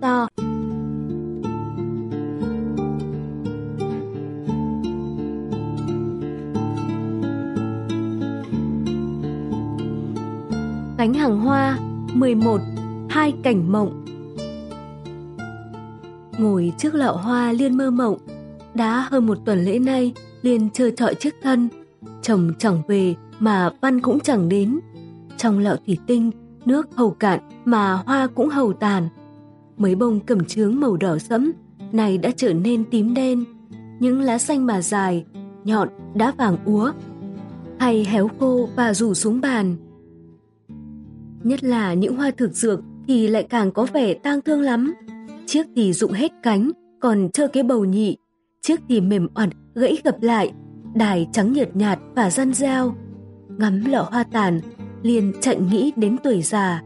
to. Cánh hàng hoa 11 Hai cảnh mộng. Ngồi trước lọ hoa Liên mơ mộng, Đã hơn một tuần lễ nay Liên chơi trọi trước thân. Chồng chẳng về mà văn cũng chẳng đến. Trong lọ thủy tinh, Nước hầu cạn mà hoa cũng hầu tàn. Mấy bông cẩm chướng màu đỏ sẫm Này đã trở nên tím đen Những lá xanh mà dài Nhọn đã vàng úa Hay héo khô và rủ xuống bàn Nhất là những hoa thực dược thì lại càng có vẻ tang thương lắm. Chiếc thì rụng hết cánh, còn trơ cái bầu nhị. Chiếc thì mềm oặt, gãy gập lại, đài trắng nhợt nhạt và răn reo. Ngắm lọ hoa tàn, liền chạy nghĩ đến tuổi già.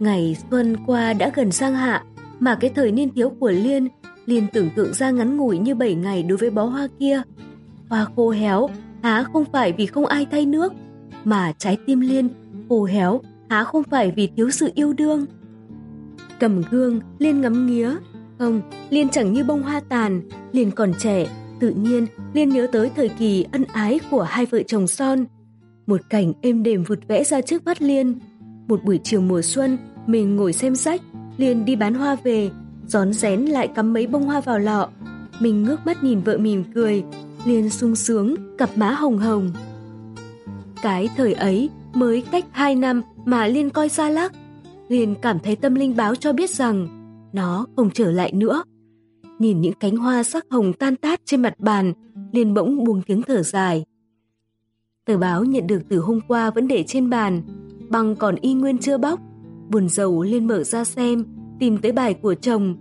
Ngày xuân qua đã gần sang hạ, mà cái thời niên thiếu của Liên liền tưởng tượng ra ngắn ngủi như 7 ngày đối với bó hoa kia. Hoa khô héo, há không phải vì không ai thay nước, mà trái tim Liên khô héo há không phải vì thiếu sự yêu đương. Cầm gương, Liên ngắm nghía. Không, Liên chẳng như bông hoa tàn, Liên còn trẻ, tự nhiên Liên nhớ tới thời kỳ ân ái của hai vợ chồng son. Một cảnh êm đềm vụt vẽ ra trước mắt Liên. Một buổi chiều mùa xuân, mình ngồi xem sách, liền đi bán hoa về, gión rén lại cắm mấy bông hoa vào lọ. Mình ngước mắt nhìn vợ mỉm cười, liền sung sướng, cặp má hồng hồng. Cái thời ấy, mới cách 2 năm mà Liên coi xa lắc. liền cảm thấy tâm linh báo cho biết rằng nó không trở lại nữa. Nhìn những cánh hoa sắc hồng tan tát trên mặt bàn, liền bỗng buông tiếng thở dài. Tờ báo nhận được từ hôm qua vẫn để trên bàn, băng còn y nguyên chưa bóc. Buồn rầu Liên mở ra xem, tìm tới bài của chồng.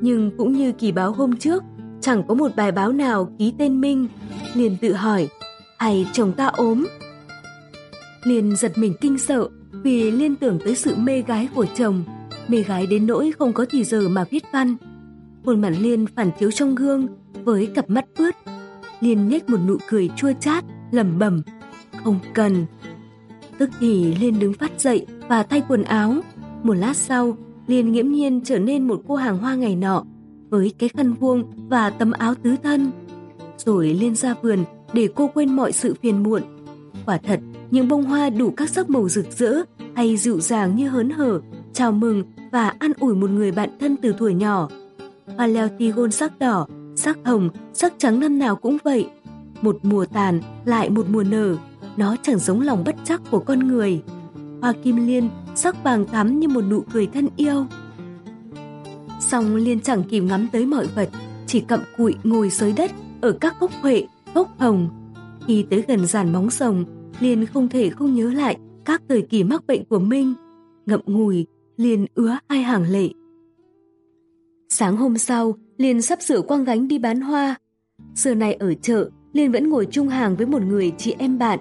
Nhưng cũng như kỳ báo hôm trước, chẳng có một bài báo nào ký tên Minh. liền tự hỏi, hay chồng ta ốm liền giật mình kinh sợ vì liên tưởng tới sự mê gái của chồng, mê gái đến nỗi không có thì giờ mà viết văn. Khuôn mặt Liên phản chiếu trong gương với cặp mắt ướt. Liên nhếch một nụ cười chua chát, lẩm bẩm, không cần. Tức thì Liên đứng phát dậy và thay quần áo. Một lát sau, Liên nghiễm nhiên trở nên một cô hàng hoa ngày nọ với cái khăn vuông và tấm áo tứ thân. Rồi Liên ra vườn để cô quên mọi sự phiền muộn. Quả thật, những bông hoa đủ các sắc màu rực rỡ hay dịu dàng như hớn hở, chào mừng và an ủi một người bạn thân từ tuổi nhỏ. Hoa leo tigon sắc đỏ, sắc hồng, sắc trắng năm nào cũng vậy. Một mùa tàn lại một mùa nở, nó chẳng giống lòng bất chắc của con người. Hoa kim liên sắc vàng thắm như một nụ cười thân yêu. Xong liên chẳng kịp ngắm tới mọi vật, chỉ cặm cụi ngồi dưới đất ở các gốc huệ, gốc hồng. Khi tới gần giàn móng rồng, liên không thể không nhớ lại các thời kỳ mắc bệnh của Minh. Ngậm ngùi, liên ứa hai hàng lệ. Sáng hôm sau, liên sắp sửa quang gánh đi bán hoa. Giờ này ở chợ, liên vẫn ngồi chung hàng với một người chị em bạn.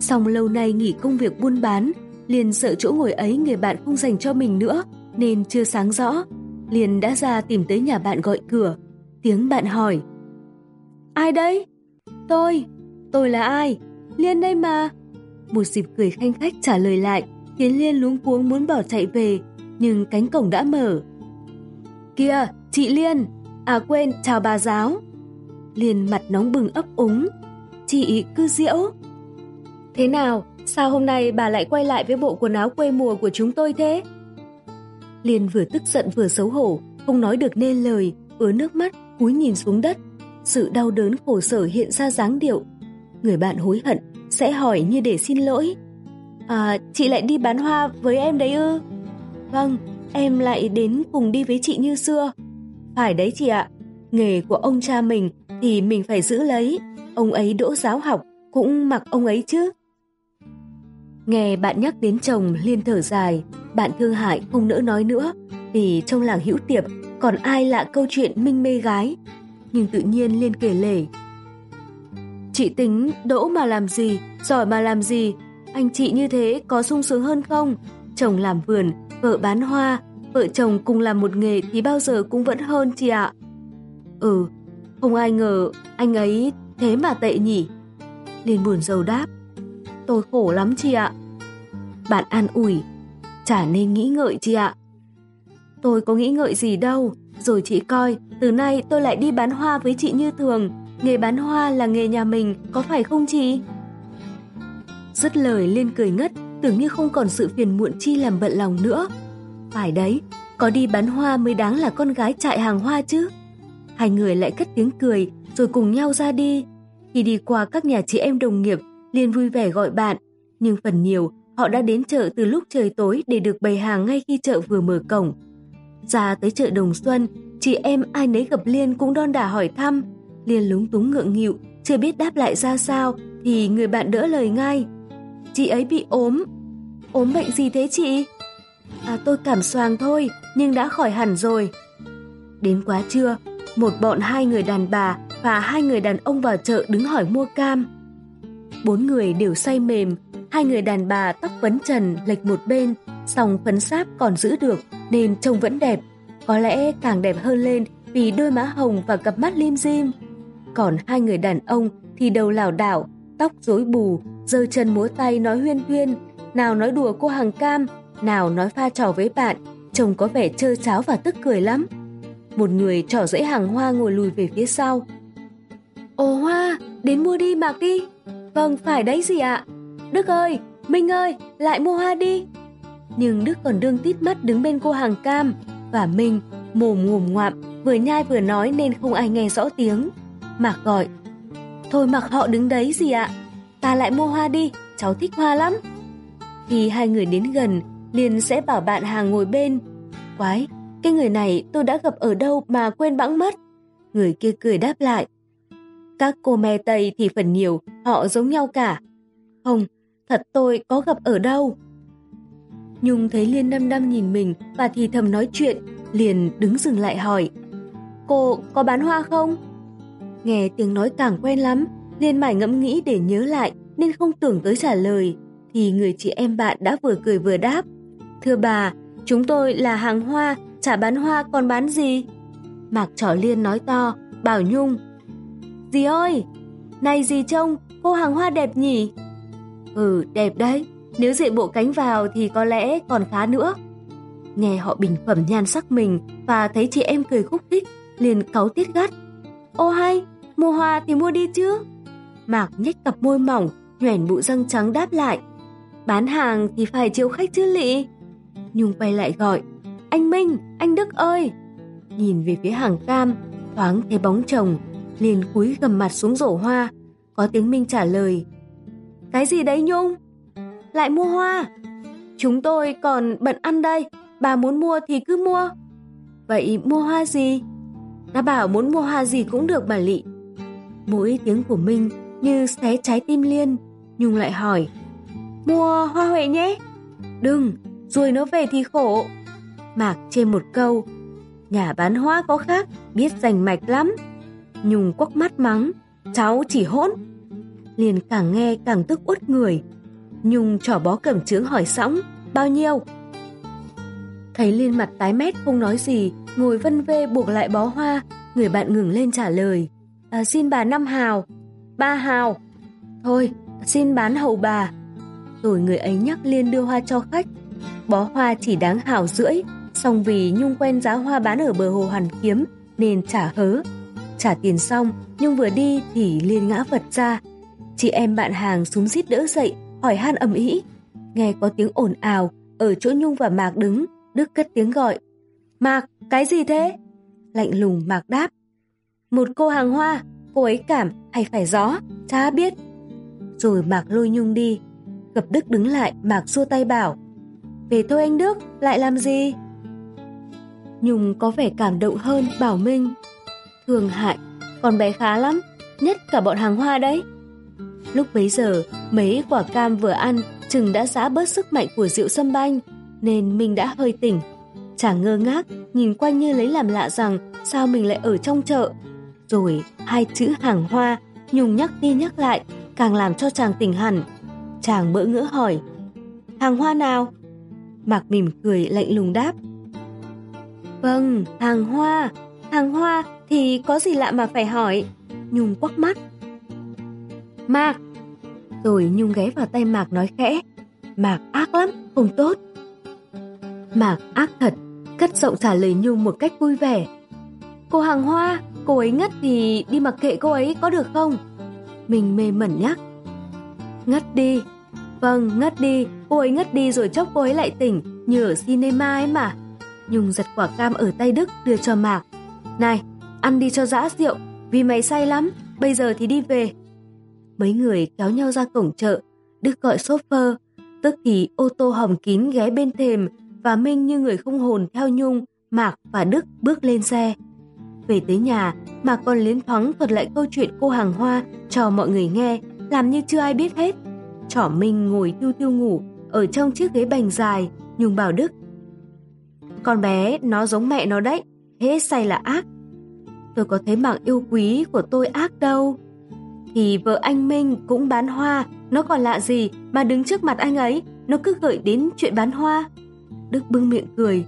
Xong lâu nay nghỉ công việc buôn bán, liền sợ chỗ ngồi ấy người bạn không dành cho mình nữa, nên chưa sáng rõ. Liền đã ra tìm tới nhà bạn gọi cửa. Tiếng bạn hỏi. Ai đấy? Tôi. Tôi là ai? Liên đây mà. Một dịp cười khanh khách trả lời lại, khiến Liên luống cuống muốn bỏ chạy về, nhưng cánh cổng đã mở. Kìa, chị Liên, à quên, chào bà giáo. Liên mặt nóng bừng ấp úng. Chị cứ diễu. Thế nào, sao hôm nay bà lại quay lại với bộ quần áo quê mùa của chúng tôi thế? Liên vừa tức giận vừa xấu hổ, không nói được nên lời, ứa nước mắt, cúi nhìn xuống đất. Sự đau đớn khổ sở hiện ra dáng điệu. Người bạn hối hận sẽ hỏi như để xin lỗi. À, chị lại đi bán hoa với em đấy ư? Vâng, em lại đến cùng đi với chị như xưa. Phải đấy chị ạ, nghề của ông cha mình thì mình phải giữ lấy. Ông ấy đỗ giáo học, cũng mặc ông ấy chứ. Nghe bạn nhắc đến chồng liên thở dài, bạn thương hại không nỡ nói nữa, vì trong làng hữu tiệp còn ai lạ câu chuyện minh mê gái. Nhưng tự nhiên liên kể lể, Chị tính đỗ mà làm gì, giỏi mà làm gì, anh chị như thế có sung sướng hơn không? Chồng làm vườn, vợ bán hoa, vợ chồng cùng làm một nghề thì bao giờ cũng vẫn hơn chị ạ. Ừ, không ai ngờ anh ấy thế mà tệ nhỉ. Liên buồn rầu đáp, tôi khổ lắm chị ạ. Bạn an ủi, chả nên nghĩ ngợi chị ạ. Tôi có nghĩ ngợi gì đâu, rồi chị coi, từ nay tôi lại đi bán hoa với chị như thường. Nghề bán hoa là nghề nhà mình, có phải không chị? Dứt lời lên cười ngất, tưởng như không còn sự phiền muộn chi làm bận lòng nữa. Phải đấy, có đi bán hoa mới đáng là con gái chạy hàng hoa chứ. Hai người lại cất tiếng cười, rồi cùng nhau ra đi. Khi đi qua các nhà chị em đồng nghiệp, liền vui vẻ gọi bạn. Nhưng phần nhiều, họ đã đến chợ từ lúc trời tối để được bày hàng ngay khi chợ vừa mở cổng. Ra tới chợ Đồng Xuân, chị em ai nấy gặp Liên cũng đon đả hỏi thăm. Liên lúng túng ngượng nghịu, chưa biết đáp lại ra sao, thì người bạn đỡ lời ngay. Chị ấy bị ốm. Ốm bệnh gì thế chị? À tôi cảm xoàng thôi, nhưng đã khỏi hẳn rồi. Đến quá trưa, một bọn hai người đàn bà và hai người đàn ông vào chợ đứng hỏi mua cam. Bốn người đều say mềm, hai người đàn bà tóc vấn trần lệch một bên, song phấn sáp còn giữ được nên trông vẫn đẹp, có lẽ càng đẹp hơn lên vì đôi má hồng và cặp mắt lim dim. Còn hai người đàn ông thì đầu lảo đảo, tóc rối bù, giơ chân múa tay nói huyên huyên, nào nói đùa cô hàng cam, nào nói pha trò với bạn, trông có vẻ trơ cháo và tức cười lắm. Một người trỏ dãy hàng hoa ngồi lùi về phía sau. Ồ hoa, đến mua đi mặc đi. Vâng, phải đấy gì ạ. Đức ơi, Minh ơi, lại mua hoa đi. Nhưng Đức còn đương tít mắt đứng bên cô hàng cam, và Minh mồm ngồm ngoạm, vừa nhai vừa nói nên không ai nghe rõ tiếng. Mạc gọi, thôi mặc họ đứng đấy gì ạ, ta lại mua hoa đi, cháu thích hoa lắm. Khi hai người đến gần, liền sẽ bảo bạn hàng ngồi bên. Quái, cái người này tôi đã gặp ở đâu mà quên bẵng mất. Người kia cười đáp lại. Các cô me Tây thì phần nhiều, họ giống nhau cả. Không, thật tôi có gặp ở đâu. Nhung thấy Liên năm năm nhìn mình và thì thầm nói chuyện, liền đứng dừng lại hỏi. Cô có bán hoa không? Nghe tiếng nói càng quen lắm, Liên mải ngẫm nghĩ để nhớ lại nên không tưởng tới trả lời. Thì người chị em bạn đã vừa cười vừa đáp. Thưa bà, chúng tôi là hàng hoa, chả bán hoa còn bán gì? Mạc trỏ Liên nói to, bảo Nhung. Dì ơi, này dì trông, cô hàng hoa đẹp nhỉ? Ừ, đẹp đấy. Nếu dậy bộ cánh vào thì có lẽ còn khá nữa. Nghe họ bình phẩm nhan sắc mình và thấy chị em cười khúc khích, liền cáu tiết gắt. Ô hay, mua hoa thì mua đi chứ. Mạc nhếch cặp môi mỏng, nhoẻn bụ răng trắng đáp lại. Bán hàng thì phải chiếu khách chứ lị. Nhung quay lại gọi. Anh Minh, anh Đức ơi! Nhìn về phía hàng cam, thoáng thấy bóng chồng, liền cúi gầm mặt xuống rổ hoa. Có tiếng Minh trả lời. Cái gì đấy Nhung? lại mua hoa. Chúng tôi còn bận ăn đây, bà muốn mua thì cứ mua. Vậy mua hoa gì? đã bảo muốn mua hoa gì cũng được bà Lị. Mỗi tiếng của Minh như xé trái tim Liên, Nhung lại hỏi. Mua hoa huệ nhé. Đừng, rồi nó về thì khổ. Mạc trên một câu. Nhà bán hoa có khác, biết giành mạch lắm. Nhung quắc mắt mắng. Cháu chỉ hỗn. Liền càng nghe càng tức uất người. Nhung trỏ bó cẩm trướng hỏi sõng, bao nhiêu? Thấy Liên mặt tái mét không nói gì, ngồi vân vê buộc lại bó hoa, người bạn ngừng lên trả lời. À, xin bà năm hào. Ba hào. Thôi, xin bán hầu bà. Rồi người ấy nhắc Liên đưa hoa cho khách. Bó hoa chỉ đáng hào rưỡi, song vì Nhung quen giá hoa bán ở bờ hồ Hoàn Kiếm nên trả hớ. Trả tiền xong, nhưng vừa đi thì Liên ngã vật ra. Chị em bạn hàng súng xít đỡ dậy, hỏi han ầm ĩ. Nghe có tiếng ồn ào, ở chỗ Nhung và Mạc đứng, Đức cất tiếng gọi. Mạc, cái gì thế? Lạnh lùng Mạc đáp. Một cô hàng hoa, cô ấy cảm hay phải gió, cha biết. Rồi Mạc lôi Nhung đi. Gặp Đức đứng lại, Mạc xua tay bảo. Về thôi anh Đức, lại làm gì? Nhung có vẻ cảm động hơn Bảo Minh. Thường hại, con bé khá lắm, nhất cả bọn hàng hoa đấy. Lúc bấy giờ, mấy quả cam vừa ăn chừng đã giã bớt sức mạnh của rượu sâm banh, nên mình đã hơi tỉnh. Chàng ngơ ngác, nhìn quanh như lấy làm lạ rằng sao mình lại ở trong chợ. Rồi hai chữ hàng hoa, nhung nhắc đi nhắc lại, càng làm cho chàng tỉnh hẳn. Chàng bỡ ngỡ hỏi, hàng hoa nào? Mạc mỉm cười lạnh lùng đáp. Vâng, hàng hoa, hàng hoa thì có gì lạ mà phải hỏi. Nhung quắc mắt, Mạc! Rồi Nhung ghé vào tay Mạc nói khẽ. Mạc ác lắm, không tốt. Mạc ác thật, cất giọng trả lời Nhung một cách vui vẻ. Cô hàng hoa, cô ấy ngất thì đi mặc kệ cô ấy có được không? Mình mê mẩn nhắc. Ngất đi. Vâng, ngất đi, cô ấy ngất đi rồi chốc cô ấy lại tỉnh, như ở cinema ấy mà. Nhung giật quả cam ở tay Đức đưa cho Mạc. Này, ăn đi cho dã rượu, vì mày say lắm, bây giờ thì đi về. Mấy người kéo nhau ra cổng chợ, Đức gọi chauffeur, tức thì ô tô hỏng kín ghé bên thềm và Minh như người không hồn theo Nhung, Mạc và Đức bước lên xe. Về tới nhà, Mạc còn liến thoáng thuật lại câu chuyện cô hàng hoa cho mọi người nghe, làm như chưa ai biết hết. Trỏ Minh ngồi thiêu thiêu ngủ ở trong chiếc ghế bành dài, Nhung bảo Đức. Con bé nó giống mẹ nó đấy, thế say là ác. Tôi có thấy mạng yêu quý của tôi ác đâu. Thì vợ anh Minh cũng bán hoa, nó còn lạ gì mà đứng trước mặt anh ấy, nó cứ gợi đến chuyện bán hoa. Đức bưng miệng cười.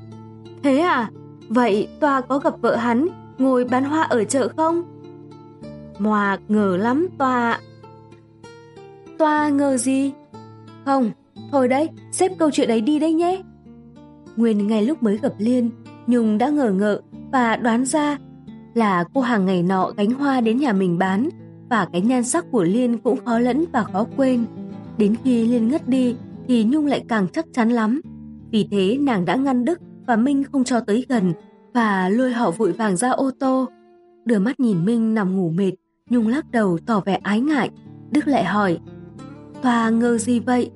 Thế à? Vậy Toa có gặp vợ hắn ngồi bán hoa ở chợ không? Mòa ngờ lắm Toa. Toa ngờ gì? Không, thôi đấy, xếp câu chuyện ấy đi đấy nhé. Nguyên ngay lúc mới gặp Liên, Nhung đã ngờ ngợ và đoán ra là cô hàng ngày nọ gánh hoa đến nhà mình bán và cái nhan sắc của Liên cũng khó lẫn và khó quên. Đến khi Liên ngất đi thì Nhung lại càng chắc chắn lắm. Vì thế nàng đã ngăn Đức và Minh không cho tới gần và lôi họ vội vàng ra ô tô. Đưa mắt nhìn Minh nằm ngủ mệt, Nhung lắc đầu tỏ vẻ ái ngại. Đức lại hỏi, Toa ngờ gì vậy?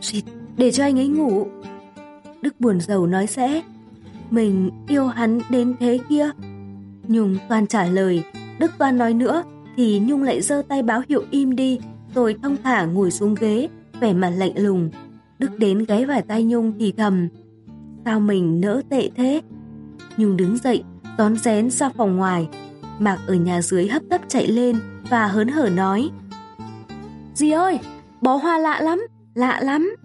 Xịt, để cho anh ấy ngủ. Đức buồn rầu nói sẽ, mình yêu hắn đến thế kia. Nhung toàn trả lời, Đức toàn nói nữa, thì Nhung lại giơ tay báo hiệu im đi, rồi thong thả ngồi xuống ghế, vẻ mặt lạnh lùng. Đức đến gáy vào tay Nhung thì thầm, sao mình nỡ tệ thế? Nhung đứng dậy, đón rén ra phòng ngoài. Mạc ở nhà dưới hấp tấp chạy lên và hớn hở nói, Dì ơi, bó hoa lạ lắm, lạ lắm.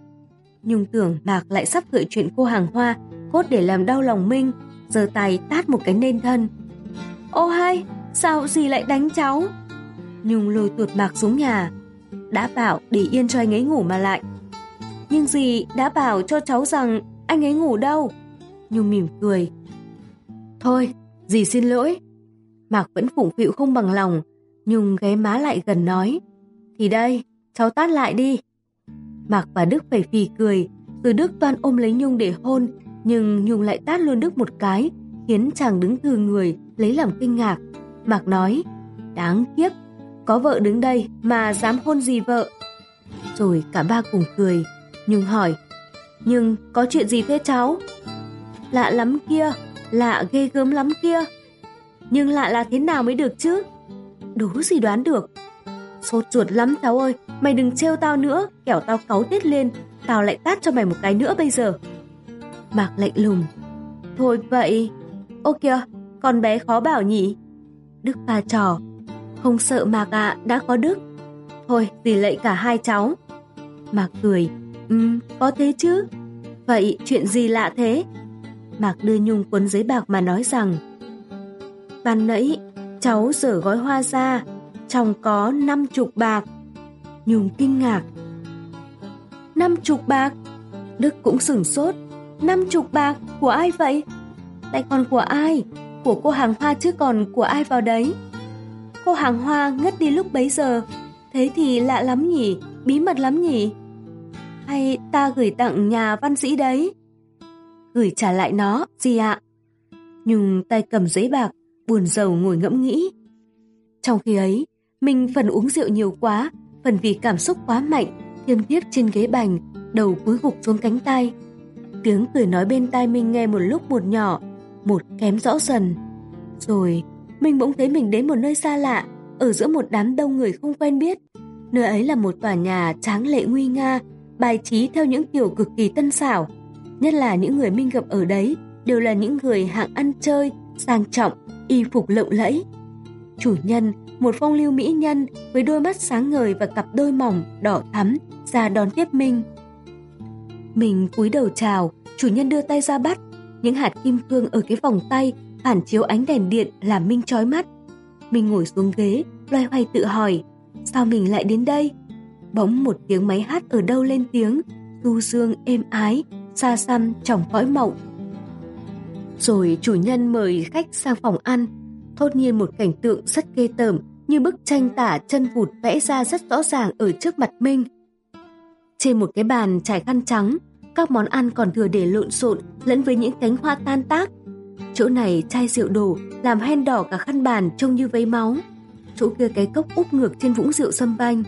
Nhung tưởng Mạc lại sắp gợi chuyện cô hàng hoa, cốt để làm đau lòng Minh, giơ tay tát một cái nên thân. Ô hay, sao dì lại đánh cháu? Nhung lôi tuột Mạc xuống nhà, đã bảo để yên cho anh ấy ngủ mà lại. Nhưng dì đã bảo cho cháu rằng anh ấy ngủ đâu. Nhung mỉm cười. Thôi, dì xin lỗi. Mạc vẫn phụng phịu không bằng lòng, Nhung ghé má lại gần nói. Thì đây, cháu tát lại đi. Mạc và Đức phải phì cười, rồi Đức toan ôm lấy Nhung để hôn, nhưng Nhung lại tát luôn Đức một cái, khiến chàng đứng thừa người, lấy làm kinh ngạc. Mạc nói, đáng kiếp, có vợ đứng đây mà dám hôn gì vợ. Rồi cả ba cùng cười, Nhung hỏi, nhưng có chuyện gì thế cháu? Lạ lắm kia, lạ ghê gớm lắm kia. Nhưng lạ là thế nào mới được chứ? Đố gì đoán được. Sốt ruột lắm cháu ơi, mày đừng trêu tao nữa, kẻo tao cáu tiết lên, tao lại tát cho mày một cái nữa bây giờ. Mạc lạnh lùng. Thôi vậy, ô kìa, con bé khó bảo nhỉ? Đức pha trò. Không sợ Mạc ạ, đã có Đức. Thôi, dì lệ cả hai cháu. Mạc cười. Ừm, có thế chứ. Vậy chuyện gì lạ thế? Mạc đưa Nhung cuốn giấy bạc mà nói rằng Ban nãy, cháu dở gói hoa ra, trong có năm chục bạc. Nhung kinh ngạc. Năm chục bạc? Đức cũng sửng sốt. Năm chục bạc? Của ai vậy? Lại còn của ai? Của cô hàng hoa chứ còn của ai vào đấy? Cô hàng hoa ngất đi lúc bấy giờ. Thế thì lạ lắm nhỉ? Bí mật lắm nhỉ? Hay ta gửi tặng nhà văn sĩ đấy? Gửi trả lại nó, gì ạ? Nhung tay cầm giấy bạc, buồn rầu ngồi ngẫm nghĩ. Trong khi ấy, mình phần uống rượu nhiều quá, phần vì cảm xúc quá mạnh, thiêm thiếp trên ghế bành, đầu cúi gục xuống cánh tay. Tiếng cười nói bên tai mình nghe một lúc một nhỏ, một kém rõ dần. Rồi, mình bỗng thấy mình đến một nơi xa lạ, ở giữa một đám đông người không quen biết. Nơi ấy là một tòa nhà tráng lệ nguy nga, bài trí theo những kiểu cực kỳ tân xảo. Nhất là những người Minh gặp ở đấy đều là những người hạng ăn chơi, sang trọng, y phục lộng lẫy. Chủ nhân, một phong lưu mỹ nhân với đôi mắt sáng ngời và cặp đôi mỏng, đỏ thắm, ra đón tiếp Minh. Mình cúi đầu chào, chủ nhân đưa tay ra bắt. Những hạt kim cương ở cái vòng tay phản chiếu ánh đèn điện làm Minh chói mắt. Minh ngồi xuống ghế, loay hoay tự hỏi, sao mình lại đến đây? Bỗng một tiếng máy hát ở đâu lên tiếng, du dương êm ái, xa xăm trong cõi mộng. Rồi chủ nhân mời khách sang phòng ăn, thốt nhiên một cảnh tượng rất ghê tởm như bức tranh tả chân vụt vẽ ra rất rõ ràng ở trước mặt Minh. Trên một cái bàn trải khăn trắng, các món ăn còn thừa để lộn xộn lẫn với những cánh hoa tan tác. Chỗ này chai rượu đổ làm hen đỏ cả khăn bàn trông như vấy máu. Chỗ kia cái cốc úp ngược trên vũng rượu sâm banh.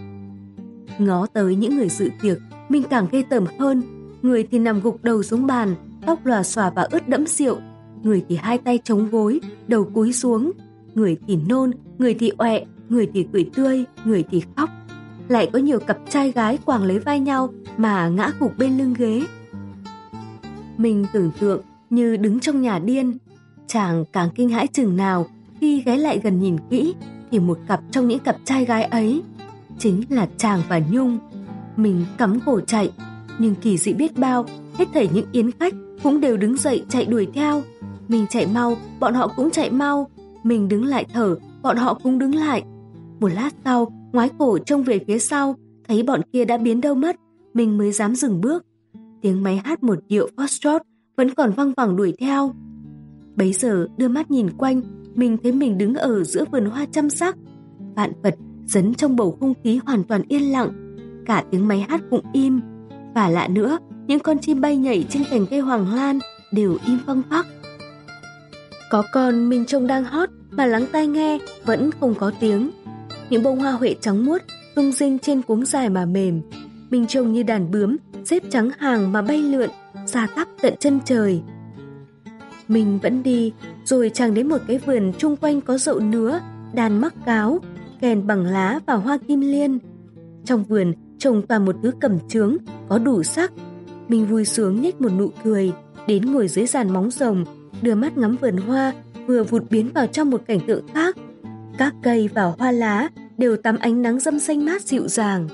Ngó tới những người dự tiệc, mình càng ghê tởm hơn. Người thì nằm gục đầu xuống bàn, tóc lòa xòa và ướt đẫm rượu. Người thì hai tay chống gối, đầu cúi xuống. Người thì nôn, người thì ọe, người thì cười tươi, người thì khóc. Lại có nhiều cặp trai gái quàng lấy vai nhau mà ngã gục bên lưng ghế. Mình tưởng tượng như đứng trong nhà điên. Chàng càng kinh hãi chừng nào khi ghé lại gần nhìn kỹ thì một cặp trong những cặp trai gái ấy chính là chàng và Nhung. Mình cắm cổ chạy, nhưng kỳ dị biết bao, hết thảy những yến khách cũng đều đứng dậy chạy đuổi theo. Mình chạy mau, bọn họ cũng chạy mau. Mình đứng lại thở, bọn họ cũng đứng lại. Một lát sau, ngoái cổ trông về phía sau, thấy bọn kia đã biến đâu mất, mình mới dám dừng bước. Tiếng máy hát một điệu Foxtrot vẫn còn văng vẳng đuổi theo. Bấy giờ đưa mắt nhìn quanh, mình thấy mình đứng ở giữa vườn hoa chăm sắc. Vạn vật dấn trong bầu không khí hoàn toàn yên lặng, cả tiếng máy hát cũng im. Và lạ nữa, những con chim bay nhảy trên cành cây hoàng lan đều im phăng phắc. Có con mình trông đang hót mà lắng tai nghe vẫn không có tiếng. Những bông hoa huệ trắng muốt tung rinh trên cuống dài mà mềm. Mình trông như đàn bướm, xếp trắng hàng mà bay lượn, xa tắp tận chân trời. Mình vẫn đi, rồi chàng đến một cái vườn chung quanh có dậu nứa, đàn mắc cáo, kèn bằng lá và hoa kim liên. Trong vườn trồng toàn một thứ cẩm trướng, có đủ sắc. Mình vui sướng nhếch một nụ cười, đến ngồi dưới giàn móng rồng, đưa mắt ngắm vườn hoa, vừa vụt biến vào trong một cảnh tượng khác. Các cây và hoa lá đều tắm ánh nắng dâm xanh mát dịu dàng.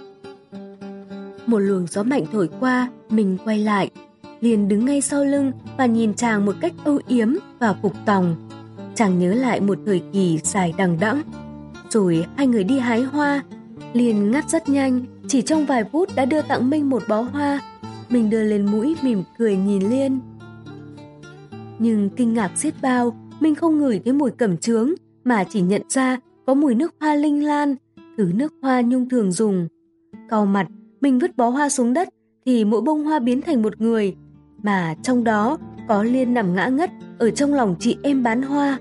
Một luồng gió mạnh thổi qua, mình quay lại, liền đứng ngay sau lưng và nhìn chàng một cách âu yếm và phục tòng. Chàng nhớ lại một thời kỳ dài đằng đẵng. Rồi hai người đi hái hoa, liền ngắt rất nhanh, chỉ trong vài phút đã đưa tặng Minh một bó hoa. Mình đưa lên mũi mỉm cười nhìn Liên. Nhưng kinh ngạc xiết bao, mình không ngửi thấy mùi cẩm trướng, mà chỉ nhận ra có mùi nước hoa linh lan, thứ nước hoa nhung thường dùng. Cau mặt, mình vứt bó hoa xuống đất thì mỗi bông hoa biến thành một người, mà trong đó có Liên nằm ngã ngất ở trong lòng chị em bán hoa.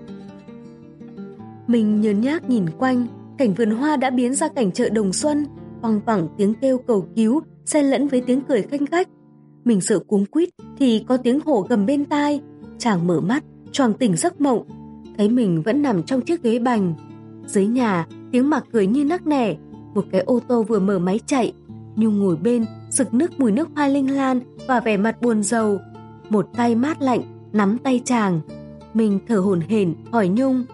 Mình nhớ nhác nhìn quanh, cảnh vườn hoa đã biến ra cảnh chợ đồng xuân, bằng vẳng tiếng kêu cầu cứu, xen lẫn với tiếng cười khanh khách. Mình sợ cuống quýt thì có tiếng hổ gầm bên tai, chàng mở mắt, choàng tỉnh giấc mộng, thấy mình vẫn nằm trong chiếc ghế bành. Dưới nhà, tiếng mặc cười như nắc nẻ, một cái ô tô vừa mở máy chạy, Nhung ngồi bên, sực nước mùi nước hoa linh lan và vẻ mặt buồn rầu. Một tay mát lạnh, nắm tay chàng. Mình thở hổn hển hỏi Nhung,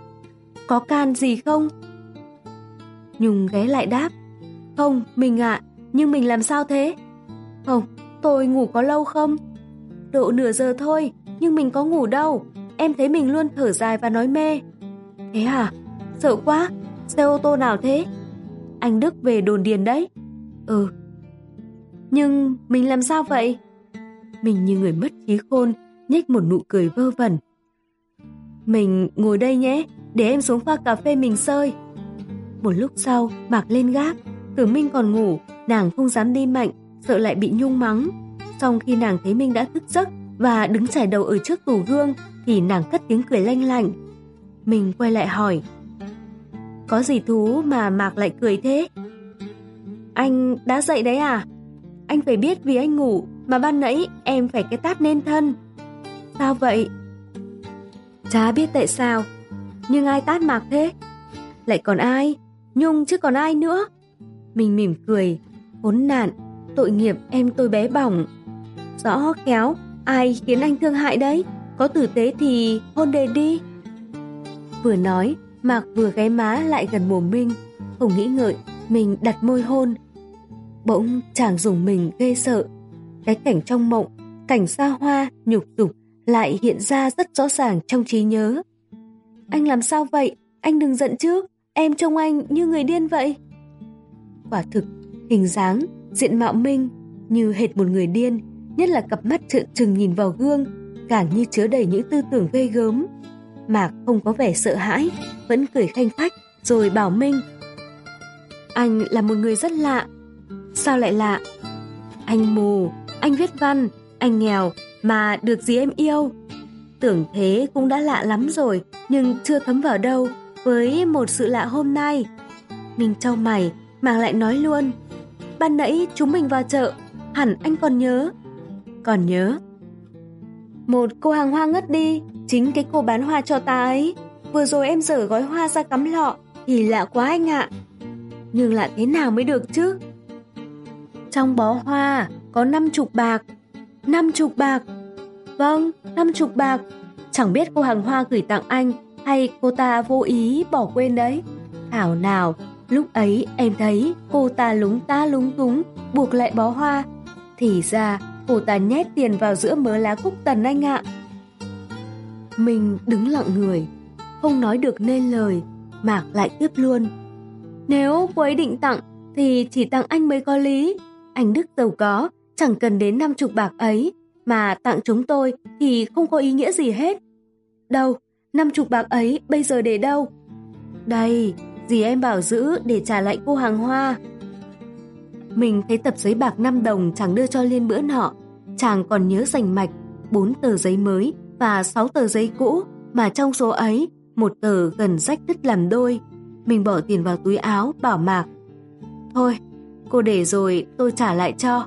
có can gì không? Nhung ghé lại đáp, không, mình ạ, nhưng mình làm sao thế? Không, tôi ngủ có lâu không? Độ nửa giờ thôi, nhưng mình có ngủ đâu. Em thấy mình luôn thở dài và nói mê. Thế à? Sợ quá. Xe ô tô nào thế? Anh Đức về đồn điền đấy. Ừ. Nhưng mình làm sao vậy? Mình như người mất trí khôn, nhếch một nụ cười vơ vẩn. Mình ngồi đây nhé, để em xuống pha cà phê mình sơi. Một lúc sau, Mạc lên gác, tưởng Minh còn ngủ, nàng không dám đi mạnh, sợ lại bị Nhung mắng. Xong khi nàng thấy Minh đã thức giấc và đứng chải đầu ở trước tủ gương, thì nàng cất tiếng cười lanh lảnh. Mình quay lại hỏi, có gì thú mà Mạc lại cười thế? Anh đã dậy đấy à? Anh phải biết vì anh ngủ mà ban nãy em phải cái tát nên thân. Sao vậy? Chả biết tại sao, nhưng ai tát Mạc thế? Lại còn ai? Nhung chứ còn ai nữa? Mình mỉm cười, khốn nạn, tội nghiệp em tôi bé bỏng. Rõ khéo, ai khiến anh thương hại đấy? Có tử tế thì hôn đề đi. Vừa nói, Mạc vừa ghé má lại gần mồm Minh, không nghĩ ngợi, mình đặt môi hôn. Bỗng chàng dùng mình ghê sợ. Cái cảnh trong mộng, cảnh xa hoa, nhục dục lại hiện ra rất rõ ràng trong trí nhớ. Anh làm sao vậy? Anh đừng giận chứ, em trông anh như người điên vậy. Quả thực, hình dáng, diện mạo Minh như hệt một người điên, nhất là cặp mắt trợn trừng nhìn vào gương, càng như chứa đầy những tư tưởng ghê gớm. Mạc không có vẻ sợ hãi, vẫn cười khanh khách rồi bảo Minh. Anh là một người rất lạ. Sao lại lạ? Anh mù, anh viết văn, anh nghèo mà được gì em yêu. Tưởng thế cũng đã lạ lắm rồi, nhưng chưa thấm vào đâu với một sự lạ hôm nay. mình trao mày, mà lại nói luôn. Ban nãy chúng mình vào chợ, hẳn anh còn nhớ. Còn nhớ. Một cô hàng hoa ngất đi, chính cái cô bán hoa cho ta ấy. Vừa rồi em dở gói hoa ra cắm lọ, thì lạ quá anh ạ. Nhưng lạ thế nào mới được chứ? Trong bó hoa có năm chục bạc. Năm chục bạc. Vâng, năm chục bạc. Chẳng biết cô hàng hoa gửi tặng anh hay cô ta vô ý bỏ quên đấy. Thảo nào, lúc ấy em thấy cô ta lúng ta lúng túng, buộc lại bó hoa. Thì ra cô ta nhét tiền vào giữa mớ lá cúc tần anh ạ. Mình đứng lặng người, không nói được nên lời, Mạc lại tiếp luôn. Nếu cô ấy định tặng thì chỉ tặng anh mới có lý. Anh Đức giàu có, chẳng cần đến năm chục bạc ấy, mà tặng chúng tôi thì không có ý nghĩa gì hết. Đâu, năm chục bạc ấy bây giờ để đâu? Đây, dì em bảo giữ để trả lại cô hàng hoa. Mình thấy tập giấy bạc 5 đồng chẳng đưa cho Liên bữa nọ, chàng còn nhớ rành mạch bốn tờ giấy mới và sáu tờ giấy cũ, mà trong số ấy, một tờ gần rách đứt làm đôi. Mình bỏ tiền vào túi áo, bảo Mạc. Thôi, cô để rồi tôi trả lại cho.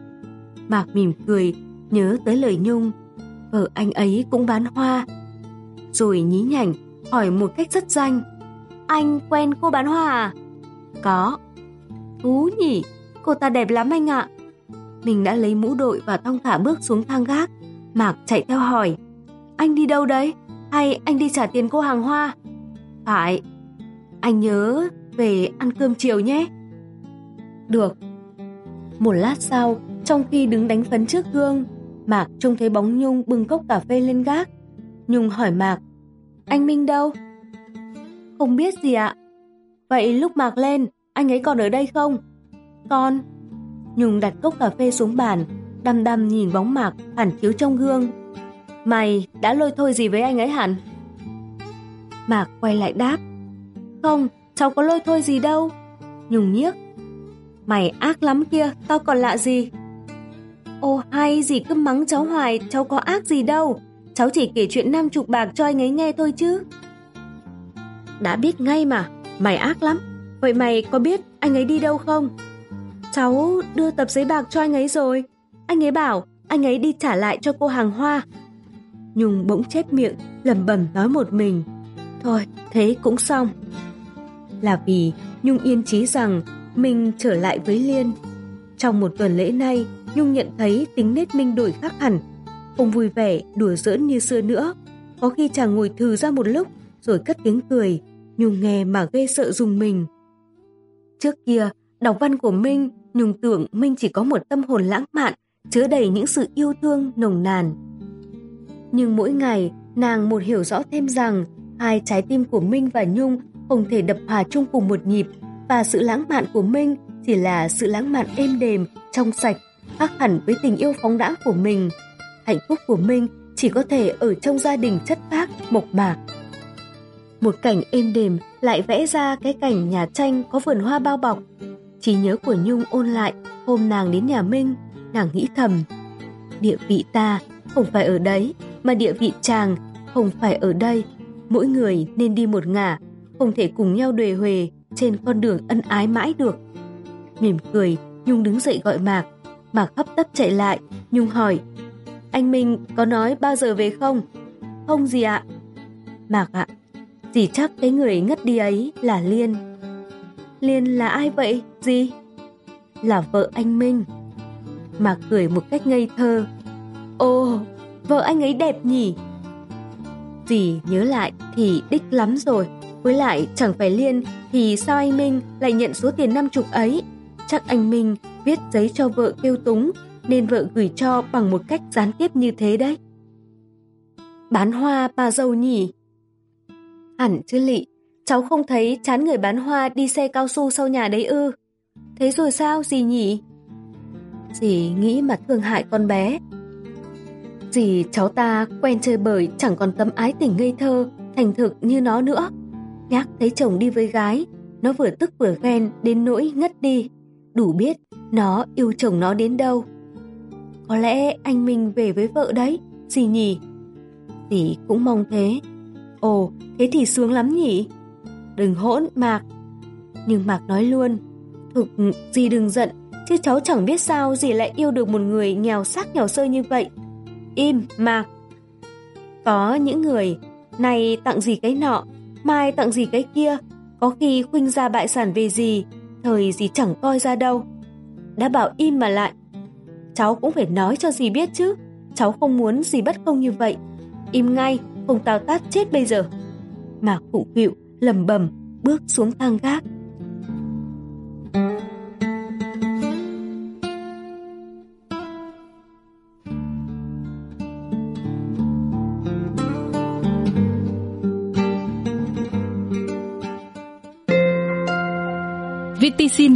Mạc mỉm cười, nhớ tới lời Nhung. Vợ anh ấy cũng bán hoa. Rồi nhí nhảnh, hỏi một cách rất danh. Anh quen cô bán hoa à? Có. Thú nhỉ, cô ta đẹp lắm anh ạ. Mình đã lấy mũ đội và thong thả bước xuống thang gác. Mạc chạy theo hỏi. Anh đi đâu đấy? Hay anh đi trả tiền cô hàng hoa? Phải. Anh nhớ về ăn cơm chiều nhé. Được. Một lát sau, trong khi đứng đánh phấn trước gương, Mạc trông thấy bóng Nhung bưng cốc cà phê lên gác. Nhung hỏi Mạc, anh Minh đâu? Không biết gì ạ. Vậy lúc Mạc lên, anh ấy còn ở đây không? Con. Nhung đặt cốc cà phê xuống bàn, đăm đăm nhìn bóng Mạc hẳn chiếu trong gương. Mày đã lôi thôi gì với anh ấy hẳn? Mạc quay lại đáp. Không, cháu có lôi thôi gì đâu. Nhung nhiếc. Mày ác lắm kia, tao còn lạ gì? Ô hay gì cứ mắng cháu hoài, cháu có ác gì đâu. Cháu chỉ kể chuyện năm chục bạc cho anh ấy nghe thôi chứ. Đã biết ngay mà, mày ác lắm. Vậy mày có biết anh ấy đi đâu không? Cháu đưa tập giấy bạc cho anh ấy rồi. Anh ấy bảo anh ấy đi trả lại cho cô hàng hoa. Nhung bỗng chép miệng, lẩm bẩm nói một mình. Thôi, thế cũng xong. Là vì Nhung yên chí rằng mình trở lại với Liên. Trong một tuần lễ nay, Nhung nhận thấy tính nết Minh đổi khác hẳn. Không vui vẻ, đùa giỡn như xưa nữa. Có khi chàng ngồi thừ ra một lúc, rồi cất tiếng cười. Nhung nghe mà ghê sợ dùng mình. Trước kia, đọc văn của Minh, Nhung tưởng Minh chỉ có một tâm hồn lãng mạn, chứa đầy những sự yêu thương nồng nàn. Nhưng mỗi ngày, nàng một hiểu rõ thêm rằng hai trái tim của Minh và Nhung không thể đập hòa chung cùng một nhịp và sự lãng mạn của Minh chỉ là sự lãng mạn êm đềm, trong sạch, khác hẳn với tình yêu phóng đãng của mình. Hạnh phúc của Minh chỉ có thể ở trong gia đình chất phác, mộc mạc. Một cảnh êm đềm lại vẽ ra cái cảnh nhà tranh có vườn hoa bao bọc. Trí nhớ của Nhung ôn lại hôm nàng đến nhà Minh, nàng nghĩ thầm. Địa vị ta không phải ở đấy, mà địa vị chàng không phải ở đây. Mỗi người nên đi một ngả, không thể cùng nhau đề huề trên con đường ân ái mãi được. Mỉm cười, Nhung đứng dậy gọi Mạc. Mạc hấp tấp chạy lại, Nhung hỏi. Anh Minh có nói bao giờ về không? Không gì ạ. Mạc ạ, dì chắc cái người ngất đi ấy là Liên. Liên là ai vậy, gì? Là vợ anh Minh. mà cười một cách ngây thơ. Ồ, vợ anh ấy đẹp nhỉ? Dì nhớ lại thì đích lắm rồi. Với lại chẳng phải Liên thì sao anh Minh lại nhận số tiền năm chục ấy? Chắc anh Minh viết giấy cho vợ kêu túng nên vợ gửi cho bằng một cách gián tiếp như thế đấy. Bán hoa bà dâu nhỉ? Hẳn chứ lị, cháu không thấy chán người bán hoa đi xe cao su sau nhà đấy ư. Thế rồi sao gì nhỉ? Dì nghĩ mà thương hại con bé. Dì cháu ta quen chơi bời chẳng còn tấm ái tình ngây thơ, thành thực như nó nữa. Nhắc thấy chồng đi với gái, nó vừa tức vừa ghen đến nỗi ngất đi. Đủ biết nó yêu chồng nó đến đâu. Có lẽ anh Minh về với vợ đấy, gì nhỉ? Dì cũng mong thế. Ồ, thế thì sướng lắm nhỉ? Đừng hỗn, Mạc. Nhưng Mạc nói luôn, thực dì ừ, đừng giận, chứ cháu chẳng biết sao dì lại yêu được một người nghèo sắc nghèo sơ như vậy. Im, Mạc. Có những người, này tặng gì cái nọ, mai tặng gì cái kia, có khi khuynh ra bại sản về gì, thời gì chẳng coi ra đâu. Đã bảo im mà lại. Cháu cũng phải nói cho dì biết chứ, cháu không muốn dì bất công như vậy. Im ngay, không tao tát chết bây giờ. Mạc phụng phịu, lầm bầm, bước xuống thang gác. VTC